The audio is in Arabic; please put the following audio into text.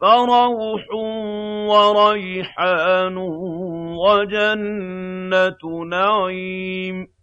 فَرَوْحٌ وَرَيْحَانٌ وجنة نَعِيمٍ